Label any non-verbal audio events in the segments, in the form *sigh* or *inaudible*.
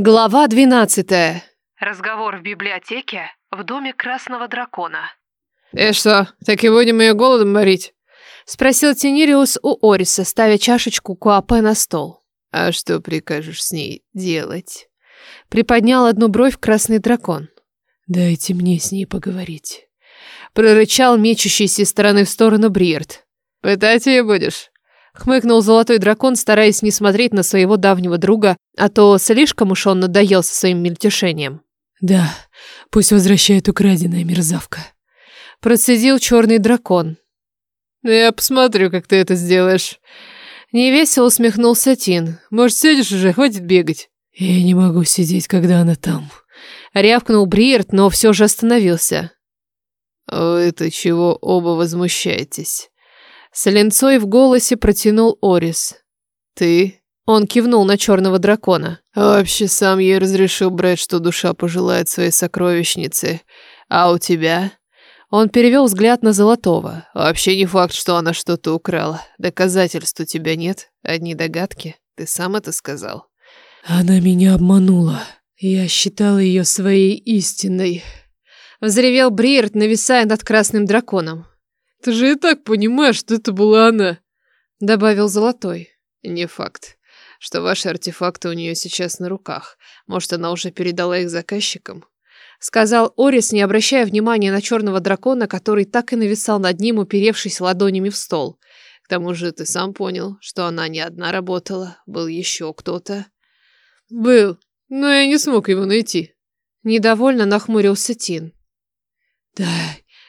Глава двенадцатая. Разговор в библиотеке в доме Красного Дракона. «И что, так и будем ее голодом морить?» Спросил Тенериус у Ориса, ставя чашечку куапе на стол. «А что прикажешь с ней делать?» Приподнял одну бровь красный дракон. «Дайте мне с ней поговорить». Прорычал мечущийся из стороны в сторону Бриерт. «Пытать ее будешь?» Хмыкнул золотой дракон, стараясь не смотреть на своего давнего друга, а то слишком уж он надоел со своим мельтешением. «Да, пусть возвращает украденная мерзавка», — процедил черный дракон. «Я посмотрю, как ты это сделаешь». Невесело усмехнулся Тин. «Может, сидишь уже, хватит бегать». «Я не могу сидеть, когда она там», — рявкнул Бриерт, но все же остановился. «Вы-то чего оба возмущаетесь?» С ленцой в голосе протянул Орис. «Ты?» Он кивнул на черного дракона. «Вообще сам ей разрешил брать, что душа пожелает своей сокровищнице. А у тебя?» Он перевел взгляд на Золотого. «Вообще не факт, что она что-то украла. Доказательств у тебя нет. Одни догадки. Ты сам это сказал». «Она меня обманула. Я считал ее своей истиной». Взревел Бриерт, нависая над красным драконом. Ты же и так понимаешь, что это была она, добавил Золотой. Не факт, что ваши артефакты у нее сейчас на руках. Может, она уже передала их заказчикам? Сказал Орис, не обращая внимания на черного дракона, который так и нависал над ним, уперевшись ладонями в стол. К тому же ты сам понял, что она не одна работала, был еще кто-то. Был, но я не смог его найти. Недовольно нахмурился Тин. Да,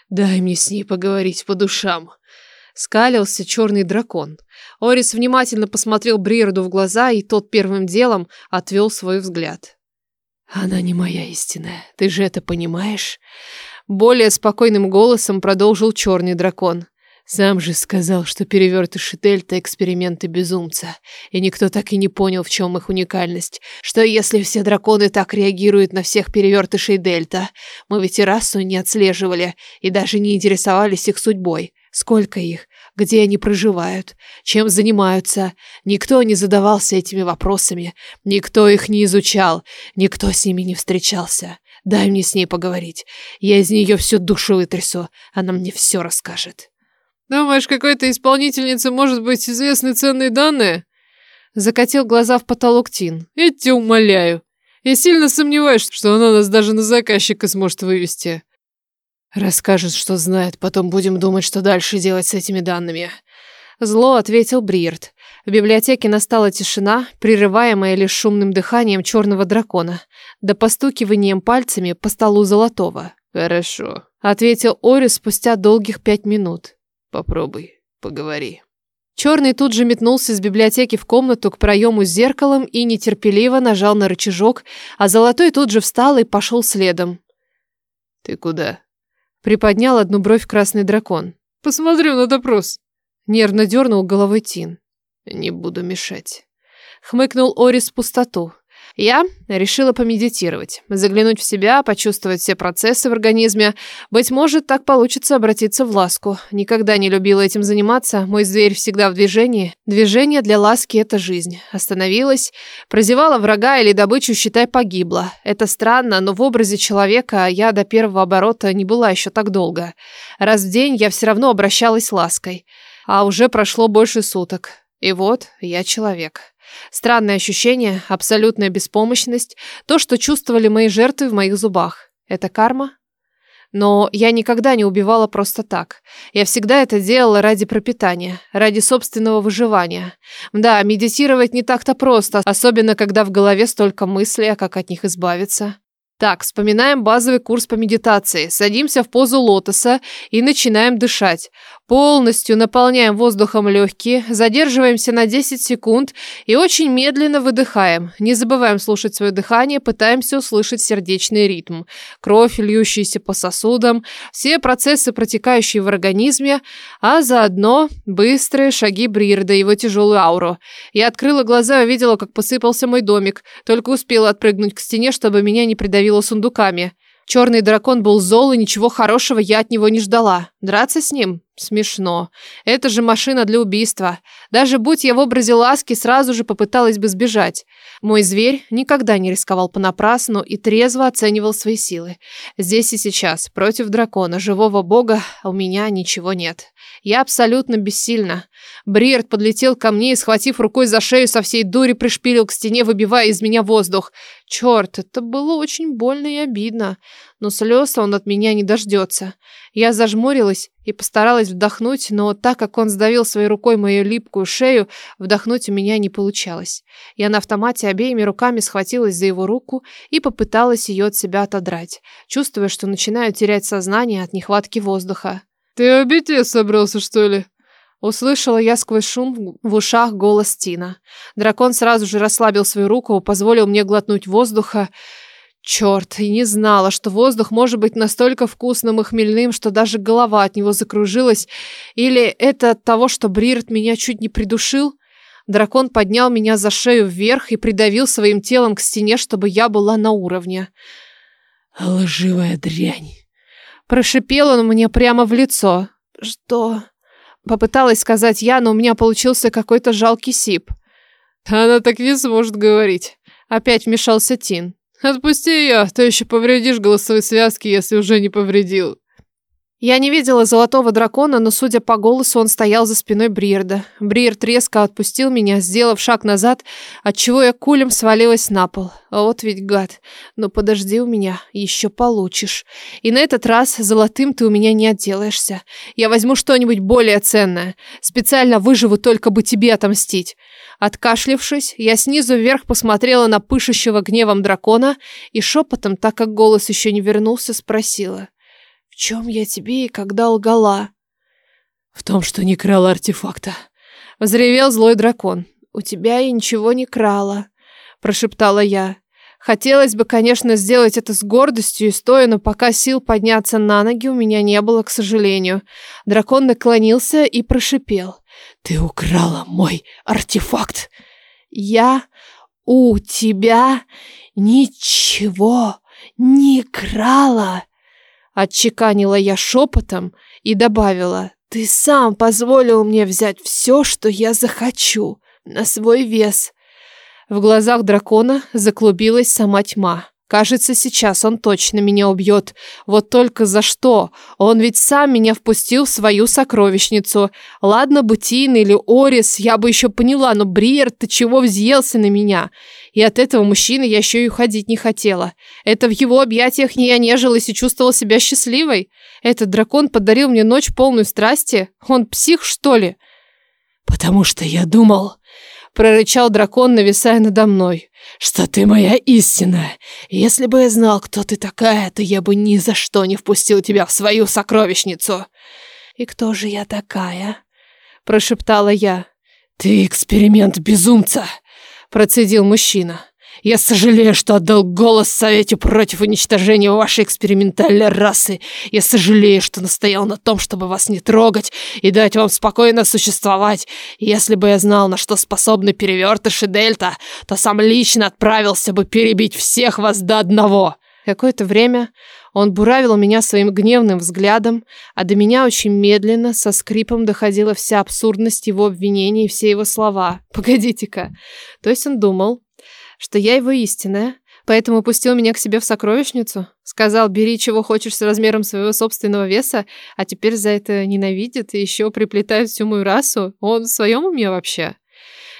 «Дай мне с ней поговорить по душам», — скалился черный дракон. Орис внимательно посмотрел Бриерду в глаза, и тот первым делом отвел свой взгляд. «Она не моя истинная, ты же это понимаешь?» Более спокойным голосом продолжил черный дракон. Сам же сказал, что перевертыши Дельта — эксперименты безумца, и никто так и не понял, в чем их уникальность. Что если все драконы так реагируют на всех перевертышей Дельта? Мы ведь и расу не отслеживали, и даже не интересовались их судьбой. Сколько их? Где они проживают? Чем занимаются? Никто не задавался этими вопросами. Никто их не изучал. Никто с ними не встречался. Дай мне с ней поговорить. Я из нее всю душу вытрясу. Она мне все расскажет. Думаешь, какой-то исполнительнице может быть известны ценные данные? Закатил глаза в потолок Тин. Я тебя умоляю. Я сильно сомневаюсь, что она нас даже на заказчика сможет вывести. Расскажет, что знает, потом будем думать, что дальше делать с этими данными. Зло ответил Бриерт. В библиотеке настала тишина, прерываемая лишь шумным дыханием черного дракона, да постукиванием пальцами по столу золотого. «Хорошо», — ответил Орис спустя долгих пять минут. Попробуй, поговори. Черный тут же метнулся из библиотеки в комнату к проему с зеркалом и нетерпеливо нажал на рычажок, а Золотой тут же встал и пошел следом. «Ты куда?» Приподнял одну бровь красный дракон. «Посмотрю на допрос». Нервно дернул головой Тин. «Не буду мешать». Хмыкнул Орис в пустоту. Я решила помедитировать, заглянуть в себя, почувствовать все процессы в организме. Быть может, так получится обратиться в ласку. Никогда не любила этим заниматься, мой зверь всегда в движении. Движение для ласки – это жизнь. Остановилась, прозевала врага или добычу, считай, погибла. Это странно, но в образе человека я до первого оборота не была еще так долго. Раз в день я все равно обращалась лаской. А уже прошло больше суток. И вот я человек. Странное ощущение, абсолютная беспомощность, то, что чувствовали мои жертвы в моих зубах. Это карма? Но я никогда не убивала просто так. Я всегда это делала ради пропитания, ради собственного выживания. Да, медитировать не так-то просто, особенно когда в голове столько мыслей, а как от них избавиться. Так, вспоминаем базовый курс по медитации, садимся в позу лотоса и начинаем дышать. Полностью наполняем воздухом легкие, задерживаемся на 10 секунд и очень медленно выдыхаем. Не забываем слушать свое дыхание, пытаемся услышать сердечный ритм. Кровь, льющаяся по сосудам, все процессы, протекающие в организме, а заодно быстрые шаги Брирда, его тяжелую ауру. Я открыла глаза и увидела, как посыпался мой домик, только успела отпрыгнуть к стене, чтобы меня не придавило сундуками. Черный дракон был зол, и ничего хорошего я от него не ждала. Драться с ним? Смешно. Это же машина для убийства. Даже будь я в образе ласки, сразу же попыталась бы сбежать. Мой зверь никогда не рисковал понапрасну и трезво оценивал свои силы. Здесь и сейчас, против дракона, живого бога, у меня ничего нет. Я абсолютно бессильна. Бриерд подлетел ко мне и, схватив рукой за шею, со всей дури пришпилил к стене, выбивая из меня воздух. Черт, это было очень больно и обидно. Но слез он от меня не дождется. Я зажмурилась и постаралась вдохнуть, но так как он сдавил своей рукой мою липкую шею, вдохнуть у меня не получалось. Я на автомате обеими руками схватилась за его руку и попыталась ее от себя отодрать, чувствуя, что начинаю терять сознание от нехватки воздуха. «Ты обитель собрался, что ли?» Услышала я сквозь шум в ушах голос Тина. Дракон сразу же расслабил свою руку, позволил мне глотнуть воздуха. Черт, и не знала, что воздух может быть настолько вкусным и хмельным, что даже голова от него закружилась. Или это от того, что Брирт меня чуть не придушил? Дракон поднял меня за шею вверх и придавил своим телом к стене, чтобы я была на уровне. «Лживая дрянь!» Прошипел он мне прямо в лицо. «Что?» Попыталась сказать я, но у меня получился какой-то жалкий сип. «Она так не сможет говорить». Опять вмешался Тин. Отпусти ее, то еще повредишь голосовые связки, если уже не повредил. Я не видела золотого дракона, но, судя по голосу, он стоял за спиной Бриерда. Бриерд резко отпустил меня, сделав шаг назад, отчего я кулем свалилась на пол. А вот ведь гад. Но подожди у меня, еще получишь. И на этот раз золотым ты у меня не отделаешься. Я возьму что-нибудь более ценное. Специально выживу только бы тебе отомстить. Откашлившись, я снизу вверх посмотрела на пышущего гневом дракона и шепотом, так как голос еще не вернулся, спросила чем я тебе и когда лгала?» «В том, что не крала артефакта», — взревел злой дракон. «У тебя я ничего не крала», — прошептала я. Хотелось бы, конечно, сделать это с гордостью и стоя, но пока сил подняться на ноги у меня не было, к сожалению. Дракон наклонился и прошипел. «Ты украла мой артефакт!» «Я у тебя ничего не крала!» Отчеканила я шепотом и добавила, «Ты сам позволил мне взять все, что я захочу, на свой вес». В глазах дракона заклубилась сама тьма. Кажется, сейчас он точно меня убьет. Вот только за что? Он ведь сам меня впустил в свою сокровищницу. Ладно бы Тин или Орис, я бы еще поняла, но Бриер, ты чего взъелся на меня? И от этого мужчины я еще и уходить не хотела. Это в его объятиях не я нежилась и чувствовала себя счастливой? Этот дракон подарил мне ночь полную страсти? Он псих, что ли? Потому что я думал, прорычал дракон, нависая надо мной. «Что ты моя истина! Если бы я знал, кто ты такая, то я бы ни за что не впустил тебя в свою сокровищницу!» «И кто же я такая?» прошептала я. «Ты эксперимент безумца!» процедил мужчина. Я сожалею, что отдал голос Совете против уничтожения вашей экспериментальной расы. Я сожалею, что настоял на том, чтобы вас не трогать и дать вам спокойно существовать. Если бы я знал, на что способны перевертыши Дельта, то сам лично отправился бы перебить всех вас до одного. Какое-то время он буравил меня своим гневным взглядом, а до меня очень медленно, со скрипом доходила вся абсурдность его обвинений и все его слова. Погодите-ка. То есть он думал, что я его истинная, поэтому пустил меня к себе в сокровищницу. Сказал, бери чего хочешь с размером своего собственного веса, а теперь за это ненавидит и еще приплетает всю мою расу. Он в своем уме вообще?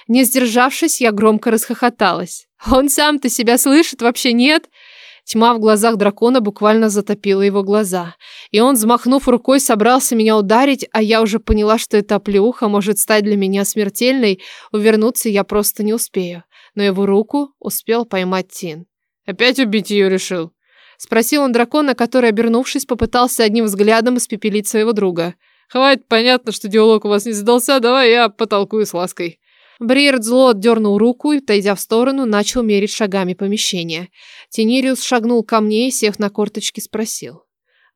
Не сдержавшись, я громко расхохоталась. Он сам-то себя слышит, вообще нет? Тьма в глазах дракона буквально затопила его глаза. И он, взмахнув рукой, собрался меня ударить, а я уже поняла, что эта плюха может стать для меня смертельной. Увернуться я просто не успею но его руку успел поймать Тин. «Опять убить ее решил?» Спросил он дракона, который, обернувшись, попытался одним взглядом испепелить своего друга. «Хватит, понятно, что диалог у вас не задался, давай я потолкую с лаской». Бриерд зло отдернул руку и, отойдя в сторону, начал мерить шагами помещение. Тенириус шагнул ко мне и, сев на корточки, спросил.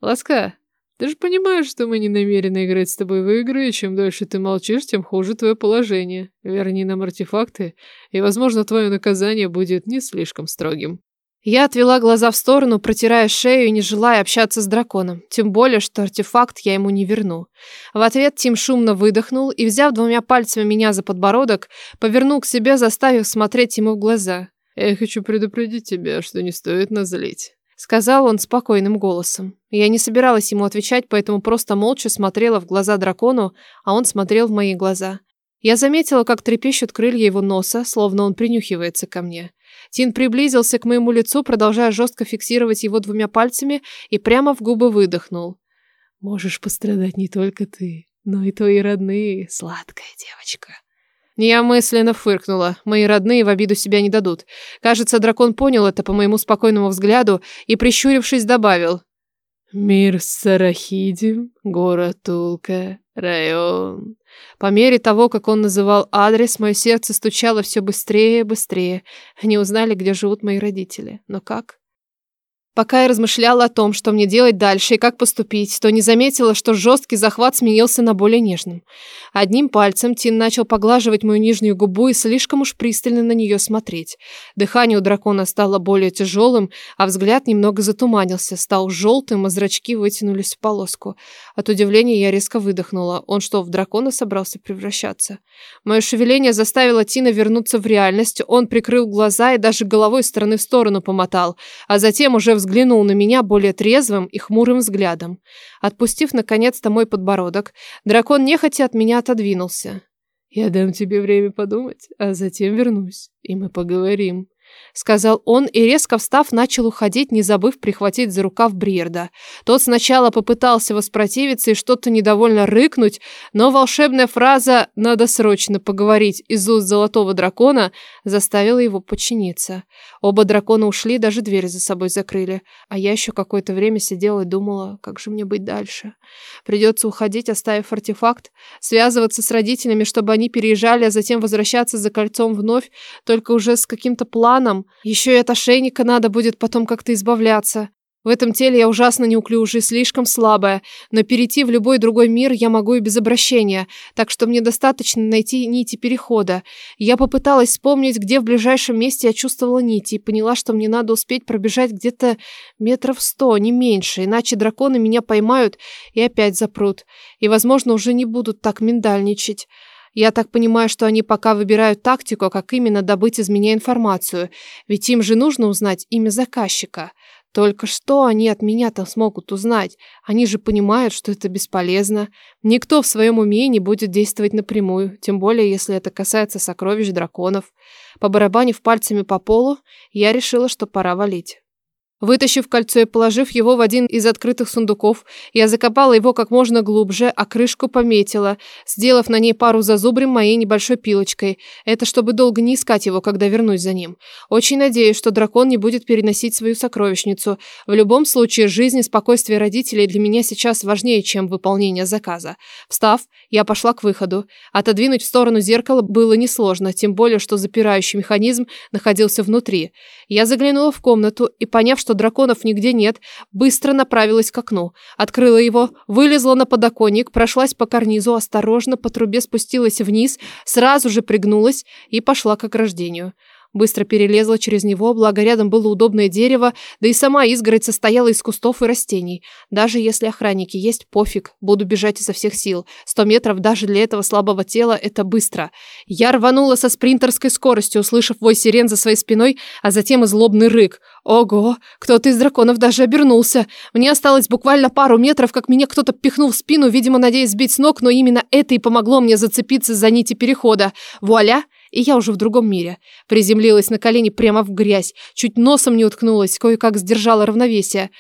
«Ласка, ты же понимаешь, что мы не намерены играть с тобой в игры, и чем дольше ты молчишь, тем хуже твое положение. Верни нам артефакты, и, возможно, твое наказание будет не слишком строгим. Я отвела глаза в сторону, протирая шею и не желая общаться с драконом. Тем более, что артефакт я ему не верну. В ответ Тим шумно выдохнул и, взяв двумя пальцами меня за подбородок, повернул к себе, заставив смотреть ему в глаза. «Я хочу предупредить тебя, что не стоит нас злить», — сказал он спокойным голосом. Я не собиралась ему отвечать, поэтому просто молча смотрела в глаза дракону, а он смотрел в мои глаза. Я заметила, как трепещут крылья его носа, словно он принюхивается ко мне. Тин приблизился к моему лицу, продолжая жестко фиксировать его двумя пальцами и прямо в губы выдохнул. «Можешь пострадать не только ты, но и твои родные, сладкая девочка». Я мысленно фыркнула. Мои родные в обиду себя не дадут. Кажется, дракон понял это по моему спокойному взгляду и, прищурившись, добавил. «Мир Сарахидим, город Тулка, район». По мере того, как он называл адрес, мое сердце стучало все быстрее и быстрее. Они узнали, где живут мои родители. Но как? Пока я размышляла о том, что мне делать дальше и как поступить, то не заметила, что жесткий захват сменился на более нежным. Одним пальцем Тин начал поглаживать мою нижнюю губу и слишком уж пристально на нее смотреть. Дыхание у дракона стало более тяжелым, а взгляд немного затуманился, стал желтым, а зрачки вытянулись в полоску. От удивления я резко выдохнула. Он что, в дракона собрался превращаться? Мое шевеление заставило Тина вернуться в реальность. Он прикрыл глаза и даже головой стороны в сторону помотал, а затем уже взглянул на меня более трезвым и хмурым взглядом. Отпустив наконец-то мой подбородок, дракон нехотя от меня отодвинулся. «Я дам тебе время подумать, а затем вернусь, и мы поговорим», сказал он и, резко встав, начал уходить, не забыв прихватить за рукав Бриерда. Тот сначала попытался воспротивиться и что-то недовольно рыкнуть, но волшебная фраза «надо срочно поговорить» из уст золотого дракона заставила его подчиниться. Оба дракона ушли, даже дверь за собой закрыли, а я еще какое-то время сидела и думала, как же мне быть дальше. Придется уходить, оставив артефакт, связываться с родителями, чтобы они переезжали, а затем возвращаться за кольцом вновь, только уже с каким-то планом. Еще и от ошейника надо будет потом как-то избавляться. В этом теле я ужасно неуклюжая, слишком слабая, но перейти в любой другой мир я могу и без обращения, так что мне достаточно найти нити перехода. Я попыталась вспомнить, где в ближайшем месте я чувствовала нити, и поняла, что мне надо успеть пробежать где-то метров сто, не меньше, иначе драконы меня поймают и опять запрут, и, возможно, уже не будут так миндальничать. Я так понимаю, что они пока выбирают тактику, как именно добыть из меня информацию, ведь им же нужно узнать имя заказчика. Только что они от меня-то смогут узнать? Они же понимают, что это бесполезно. Никто в своем уме не будет действовать напрямую, тем более, если это касается сокровищ драконов. Побарабанив пальцами по полу, я решила, что пора валить. Вытащив кольцо и положив его в один из открытых сундуков, я закопала его как можно глубже, а крышку пометила, сделав на ней пару зазубрин моей небольшой пилочкой. Это чтобы долго не искать его, когда вернусь за ним. Очень надеюсь, что дракон не будет переносить свою сокровищницу. В любом случае, жизнь и спокойствие родителей для меня сейчас важнее, чем выполнение заказа. Встав, я пошла к выходу. Отодвинуть в сторону зеркало было несложно, тем более, что запирающий механизм находился внутри. Я заглянула в комнату и, поняв, что драконов нигде нет, быстро направилась к окну. Открыла его, вылезла на подоконник, прошлась по карнизу, осторожно по трубе спустилась вниз, сразу же пригнулась и пошла к ограждению. Быстро перелезла через него, благо рядом было удобное дерево, да и сама изгородь состояла из кустов и растений. Даже если охранники есть, пофиг, буду бежать изо всех сил. Сто метров даже для этого слабого тела – это быстро. Я рванула со спринтерской скоростью, услышав вой сирен за своей спиной, а затем и злобный рык. Ого, кто-то из драконов даже обернулся. Мне осталось буквально пару метров, как меня кто-то пихнул в спину, видимо, надеясь сбить с ног, но именно это и помогло мне зацепиться за нити перехода. Вуаля! И я уже в другом мире. Приземлилась на колени прямо в грязь, чуть носом не уткнулась, кое-как сдержала равновесие.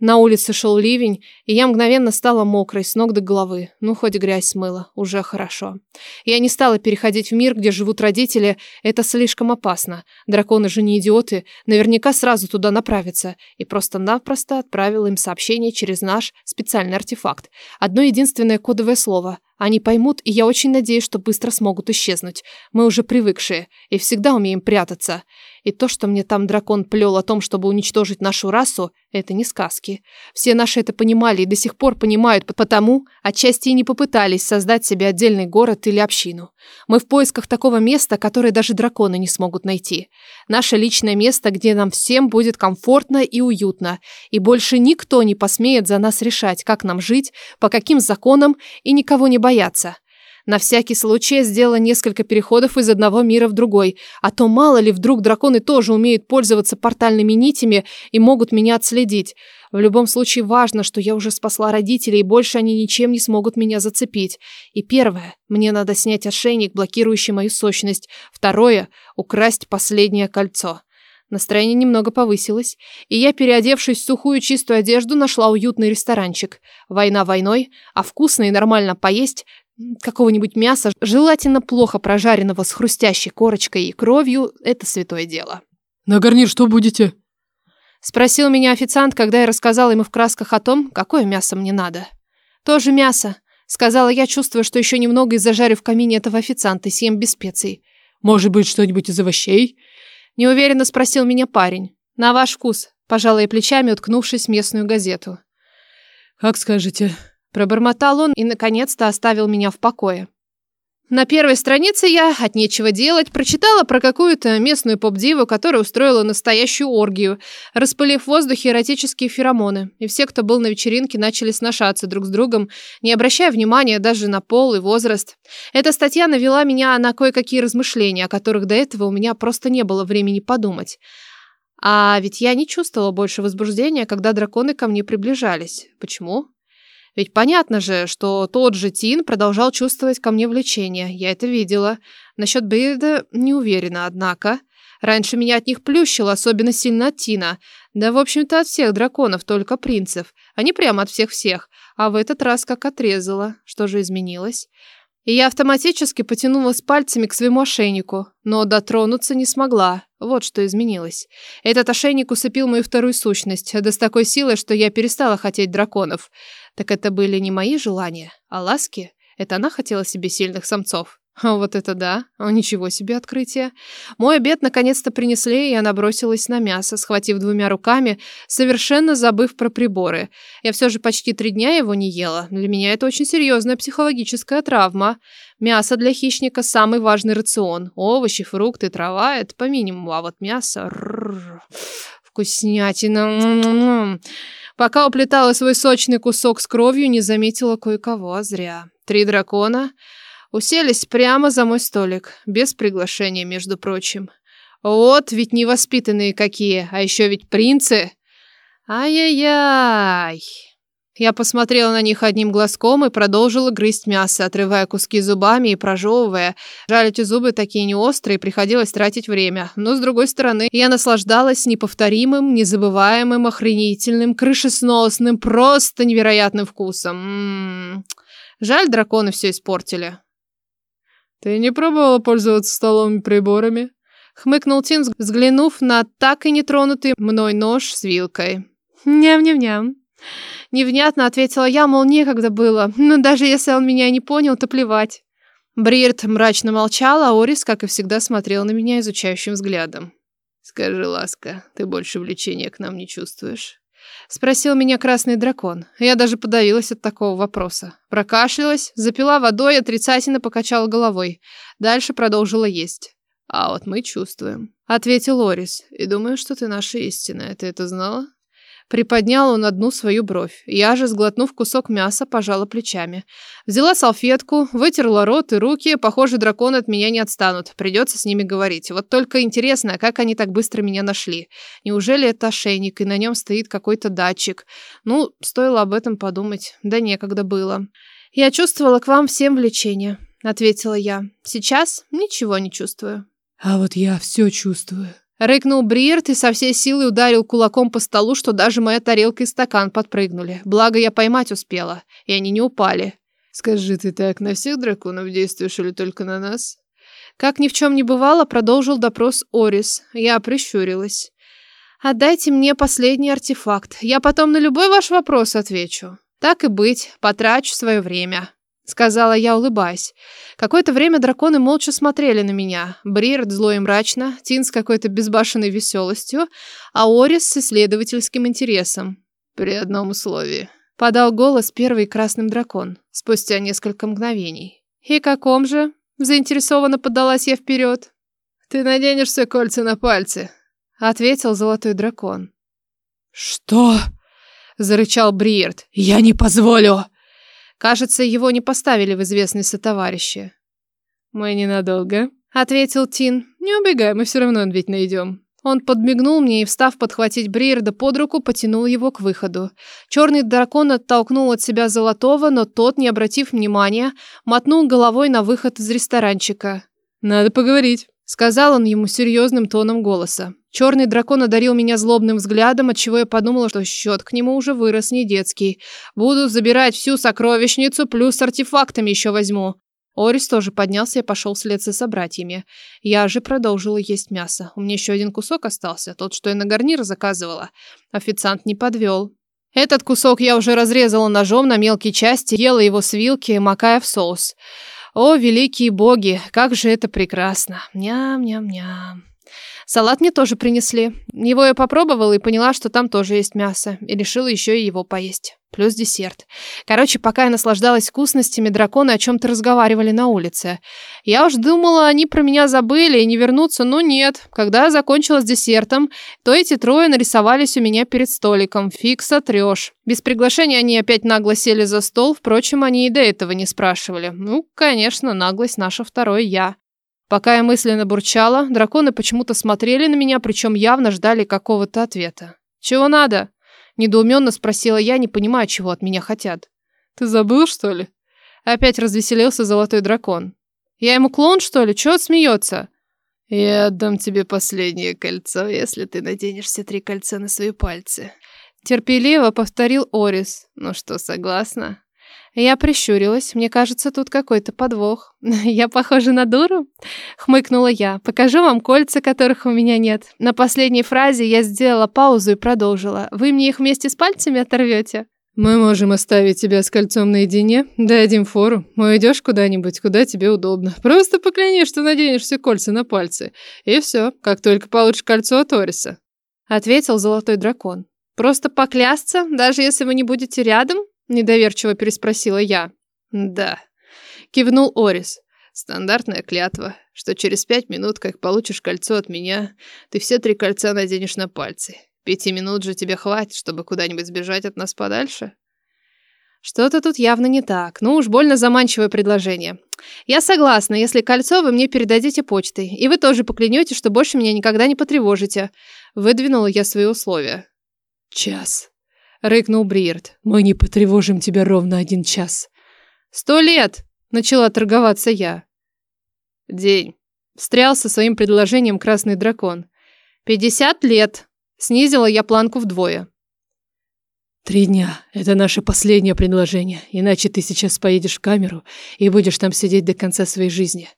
На улице шел ливень, и я мгновенно стала мокрой с ног до головы. Ну, хоть грязь смыла, уже хорошо. Я не стала переходить в мир, где живут родители, это слишком опасно. Драконы же не идиоты, наверняка сразу туда направятся. И просто-напросто отправила им сообщение через наш специальный артефакт. Одно единственное кодовое слово Они поймут, и я очень надеюсь, что быстро смогут исчезнуть. Мы уже привыкшие и всегда умеем прятаться. И то, что мне там дракон плел о том, чтобы уничтожить нашу расу, это не сказки. Все наши это понимали и до сих пор понимают, потому отчасти и не попытались создать себе отдельный город или общину. Мы в поисках такого места, которое даже драконы не смогут найти. Наше личное место, где нам всем будет комфортно и уютно, и больше никто не посмеет за нас решать, как нам жить, по каким законам и никого не бояться. На всякий случай я сделала несколько переходов из одного мира в другой, а то мало ли вдруг драконы тоже умеют пользоваться портальными нитями и могут меня отследить. В любом случае важно, что я уже спасла родителей, и больше они ничем не смогут меня зацепить. И первое, мне надо снять ошейник, блокирующий мою сущность. Второе, украсть последнее кольцо. Настроение немного повысилось, и я, переодевшись в сухую чистую одежду, нашла уютный ресторанчик. Война войной, а вкусно и нормально поесть какого-нибудь мяса, желательно плохо прожаренного с хрустящей корочкой и кровью, это святое дело. «На гарнир что будете?» Спросил меня официант, когда я рассказала ему в красках о том, какое мясо мне надо. «Тоже мясо», — сказала я, чувствуя, что еще немного и зажарю в камине этого официанта съем без специй. «Может быть, что-нибудь из овощей?» Неуверенно спросил меня парень. «На ваш вкус», — пожала я плечами, уткнувшись в местную газету. «Как скажете», Пробормотал он и, наконец-то, оставил меня в покое. На первой странице я, от нечего делать, прочитала про какую-то местную поп-диву, которая устроила настоящую оргию, распылив в воздухе эротические феромоны. И все, кто был на вечеринке, начали сношаться друг с другом, не обращая внимания даже на пол и возраст. Эта статья навела меня на кое-какие размышления, о которых до этого у меня просто не было времени подумать. А ведь я не чувствовала больше возбуждения, когда драконы ко мне приближались. Почему? Ведь понятно же, что тот же Тин продолжал чувствовать ко мне влечение. Я это видела. Насчет Бейда не уверена, однако. Раньше меня от них плющило, особенно сильно от Тина. Да, в общем-то, от всех драконов, только принцев. А не прямо от всех-всех. А в этот раз как отрезала. Что же изменилось? И я автоматически потянулась пальцами к своему ошейнику, но дотронуться не смогла. Вот что изменилось. Этот ошейник усыпил мою вторую сущность, да с такой силой, что я перестала хотеть драконов. Так это были не мои желания, а ласки. Это она хотела себе сильных самцов. А вот это да, а ничего себе открытие. Мой обед наконец-то принесли, и я набросилась на мясо, схватив двумя руками, совершенно забыв про приборы. Я все же почти три дня его не ела. Для меня это очень серьезная психологическая травма. Мясо для хищника – самый важный рацион. Овощи, фрукты, трава – это по минимуму, а вот мясо – вкуснятина. Пока уплетала свой сочный кусок с кровью, не заметила кое-кого, а зря. Три дракона – Уселись прямо за мой столик, без приглашения, между прочим. Вот ведь невоспитанные какие, а еще ведь принцы. Ай-яй-яй. Я посмотрела на них одним глазком и продолжила грызть мясо, отрывая куски зубами и прожевывая. Жаль, эти зубы такие не острые, приходилось тратить время. Но, с другой стороны, я наслаждалась неповторимым, незабываемым, охренительным, крышесносным, просто невероятным вкусом. М -м -м. Жаль, драконы все испортили. «Ты не пробовала пользоваться столовыми приборами?» Хмыкнул Тин, взглянув на так и нетронутый мной нож с вилкой. «Ням-ням-ням». Невнятно ответила я, мол, некогда было. Но даже если он меня не понял, то плевать. Брирт мрачно молчал, а Орис, как и всегда, смотрел на меня изучающим взглядом. «Скажи, ласка, ты больше влечения к нам не чувствуешь?» Спросил меня красный дракон. Я даже подавилась от такого вопроса. Прокашлялась, запила водой, отрицательно покачала головой. Дальше продолжила есть. А вот мы чувствуем. Ответил Орис. И думаю, что ты наша истина. Ты это знала? Приподнял он одну свою бровь. Я же, сглотнув кусок мяса, пожала плечами. Взяла салфетку, вытерла рот и руки. Похоже, драконы от меня не отстанут. Придется с ними говорить. Вот только интересно, как они так быстро меня нашли. Неужели это ошейник, и на нем стоит какой-то датчик? Ну, стоило об этом подумать. Да некогда было. Я чувствовала к вам всем влечение, ответила я. Сейчас ничего не чувствую. А вот я все чувствую. Рыкнул Бриерт и со всей силы ударил кулаком по столу, что даже моя тарелка и стакан подпрыгнули. Благо я поймать успела, и они не упали. «Скажи, ты так на всех драконов действуешь или только на нас?» Как ни в чем не бывало, продолжил допрос Орис. Я прищурилась. «Отдайте мне последний артефакт. Я потом на любой ваш вопрос отвечу. Так и быть, потрачу свое время». Сказала я, улыбаясь. Какое-то время драконы молча смотрели на меня. Бриерд зло и мрачно, Тин с какой-то безбашенной веселостью, а Орис с исследовательским интересом. При одном условии. Подал голос первый красным дракон спустя несколько мгновений. И каком же? Заинтересованно подалась я вперед. Ты наденешь все кольца на пальцы, ответил золотой дракон. Что? зарычал Бриерд. Я не позволю. Кажется, его не поставили в известные сотоварищи. Мы ненадолго, ответил Тин. Не убегай, мы все равно ведь найдем. Он подмигнул мне и, встав подхватить Бриерда под руку, потянул его к выходу. Черный дракон оттолкнул от себя Золотого, но тот, не обратив внимания, мотнул головой на выход из ресторанчика. «Надо поговорить», — сказал он ему серьезным тоном голоса. Черный дракон одарил меня злобным взглядом, отчего я подумала, что счет к нему уже вырос не детский. Буду забирать всю сокровищницу, плюс артефактами еще возьму. Орис тоже поднялся и пошел вслед за собратьями. Я же продолжила есть мясо. У меня еще один кусок остался, тот, что я на гарнир заказывала. Официант не подвел. Этот кусок я уже разрезала ножом на мелкие части, ела его с вилки, макая в соус. О, великие боги, как же это прекрасно. Ням-ням-ням. Салат мне тоже принесли. Его я попробовала и поняла, что там тоже есть мясо. И решила еще и его поесть. Плюс десерт. Короче, пока я наслаждалась вкусностями, драконы о чем-то разговаривали на улице. Я уж думала, они про меня забыли и не вернутся, но нет. Когда я закончила с десертом, то эти трое нарисовались у меня перед столиком. Фикс отрешь. Без приглашения они опять нагло сели за стол, впрочем, они и до этого не спрашивали. Ну, конечно, наглость наша второй я. Пока я мысленно бурчала, драконы почему-то смотрели на меня, причем явно ждали какого-то ответа. «Чего надо?» – недоуменно спросила я, не понимая, чего от меня хотят. «Ты забыл, что ли?» Опять развеселился золотой дракон. «Я ему клоун, что ли? Чего смеется?» «Я отдам тебе последнее кольцо, если ты наденешь все три кольца на свои пальцы». Терпеливо повторил Орис. «Ну что, согласна?» Я прищурилась. Мне кажется, тут какой-то подвох. *laughs* Я похожа на дуру? Хмыкнула я. Покажу вам кольца, которых у меня нет. На последней фразе я сделала паузу и продолжила. Вы мне их вместе с пальцами оторвете? Мы можем оставить тебя с кольцом наедине, дадим фору, уйдешь куда-нибудь, куда тебе удобно. Просто поклянись, что наденешь все кольца на пальцы. И все, как только получишь кольцо от Ориса. Ответил золотой дракон. Просто поклясться, даже если вы не будете рядом? Недоверчиво переспросила я. Да. Кивнул Орис. Стандартная клятва, что через пять минут, как получишь кольцо от меня, ты все три кольца наденешь на пальцы. Пяти минут же тебе хватит, чтобы куда-нибудь сбежать от нас подальше. Что-то тут явно не так. Ну уж больно заманчивое предложение. Я согласна, если кольцо вы мне передадите почтой. И вы тоже поклянетесь, что больше меня никогда не потревожите. Выдвинула я свои условия. Час. — рыкнул Бриерт. «Мы не потревожим тебя ровно один час». «Сто лет!» — начала торговаться я. «День!» — встрял со своим предложением красный дракон. «Пятьдесят лет!» — снизила я планку вдвое. «Три дня. Это наше последнее предложение. Иначе ты сейчас поедешь в камеру и будешь там сидеть до конца своей жизни».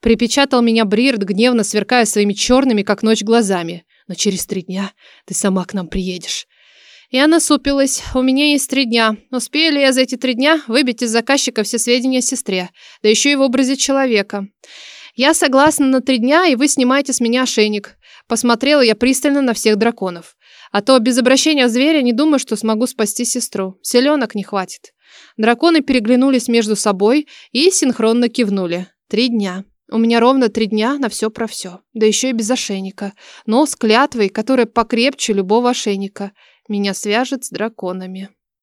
Припечатал меня Бриерт, гневно сверкая своими черными, как ночь, глазами. «Но через три дня ты сама к нам приедешь. Я насупилась. У меня есть три дня. Успею ли я за эти три дня выбить из заказчика все сведения о сестре? Да еще и в образе человека. Я согласна на три дня, и вы снимаете с меня ошейник. Посмотрела я пристально на всех драконов. А то без обращения зверя не думаю, что смогу спасти сестру. Селенок не хватит. Драконы переглянулись между собой и синхронно кивнули. Три дня. У меня ровно три дня на все про все. Да еще и без ошейника. Но с клятвой, которая покрепче любого ошейника. Меня свяжет с драконами.